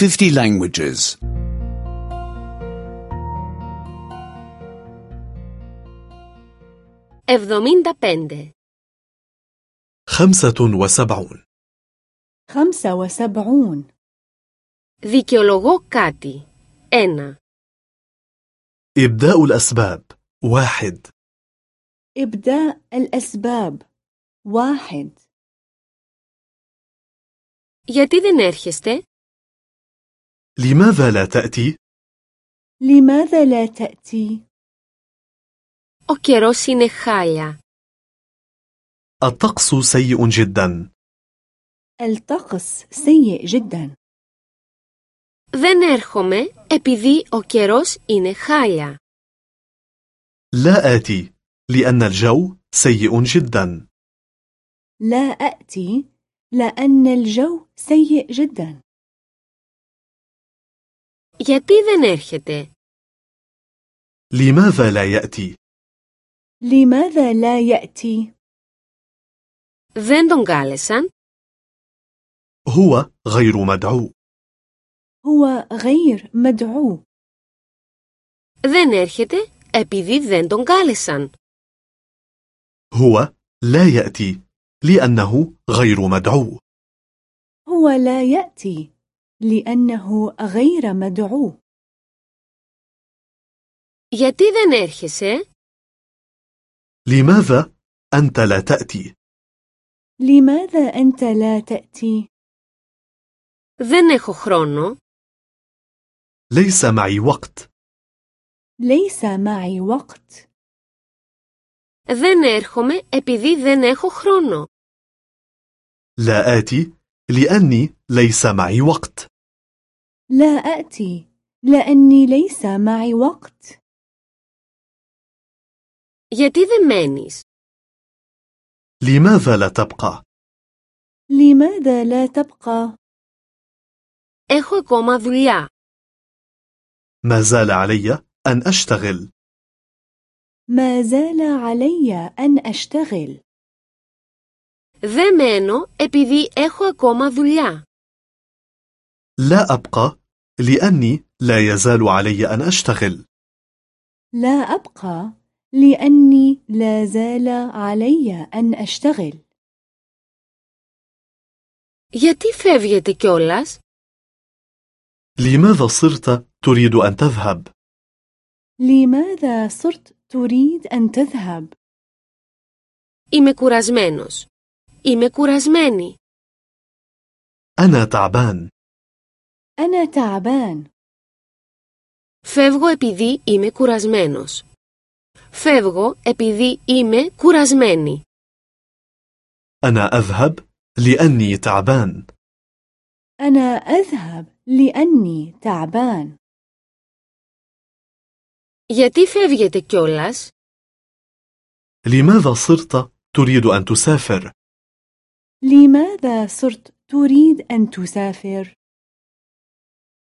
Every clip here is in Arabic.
50 languages. 75. خمسة وسبعون خمسة وسبعون Δικαιολογώ κάτι. 1. إبداء الأسباب واحد إبداء الأسباب واحد Γιατί δεν έρχεστε? لماذا لا تأتي؟ لماذا لا تأتي؟ Ο καιρός είναι χάλια. الطقس سيء جدا الطقس سيء جدا Δεν έρχομαι επειδή ο καιρός είναι χάλια. لا آتي لأن الجو سيء جدا لا أأتي لأن الجو سيء جدا Γιατί δεν έρχεται? لماذا لا يأتي؟ لماذا لا يأتي؟ Δεν τον κάλεσαν. هو غير مدعو هو غير مدعو Δεν έρχεται επειδή δεν τον κάλεσαν. هو لا يأتي لأنه غير مدعو هو لا يأتي لأنه غير مدعو Γιατί δεν έρχεσαι? لماذا أنت لا تأتي؟ لماذا أنت لا تأتي؟ Δεν έχω χρόνο. ليس معي وقت ليس معي وقت Δεν έρχομαι επειδή δεν έχω χρόνο. لا آتي لأني ليس معي وقت لا أأتي لأني ليس معي وقت Γιατί δεν μένεις? لماذا لا تبقى؟ لماذا لا تبقى؟ Έχω ακόμα δουλειά. ما زال علي أن أشتغل ما زال علي أن أشتغل Δεν μένω επειδή έχω ακόμα δουλειά. لا أبقى لأني لا يزال علي أن أشتغل لا أبقى لأني لا زال علي أن أشتغل Γιατί φεύγετε κιόλας? لماذا صرت تريد أن تذهب؟ لماذا صرت تريد أن تذهب؟ Είμαι κουρασμένος. Είμαι κουρασμένη. أنا تعبان أنا تعبان Φεύγω επειδή είμαι κουρασμένος. Φεύγω επειδή είμαι κουρασμένη. أنا أذهب لأني تعبان أنا أذهب لأني تعبان Γιατί φεύγετε κιόλας? لماذا صرت تريد أن تسافر؟ لماذا صرت تريد أن تسافر؟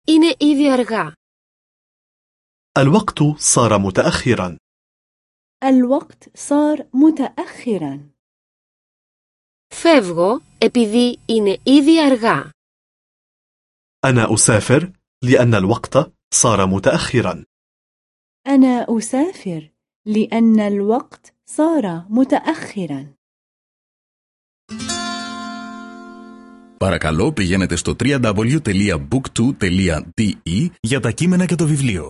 Είναι ήδη αργά. الوقت صار متأخرا الوقت صار متأخرا Φεύγω επειδή είναι ήδη αργά. أنا أسافر لأن الوقت صار متأخرا أنا أسافر لأن الوقت صار متأخرا Παρακαλώ πηγαίνετε στο www.book2.de για τα κείμενα και το βιβλίο.